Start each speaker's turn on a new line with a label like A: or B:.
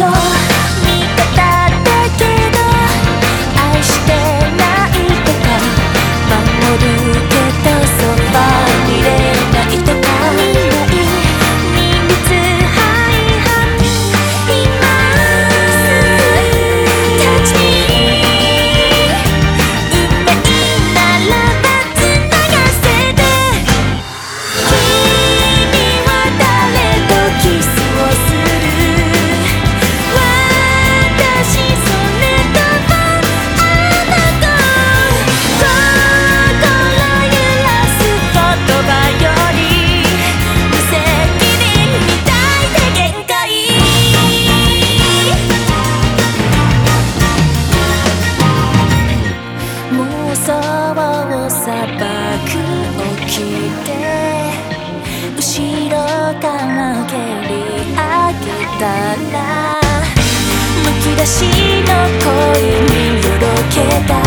A: flor. 起きて後ろから蹴り上げたらむき出しの恋によろけた。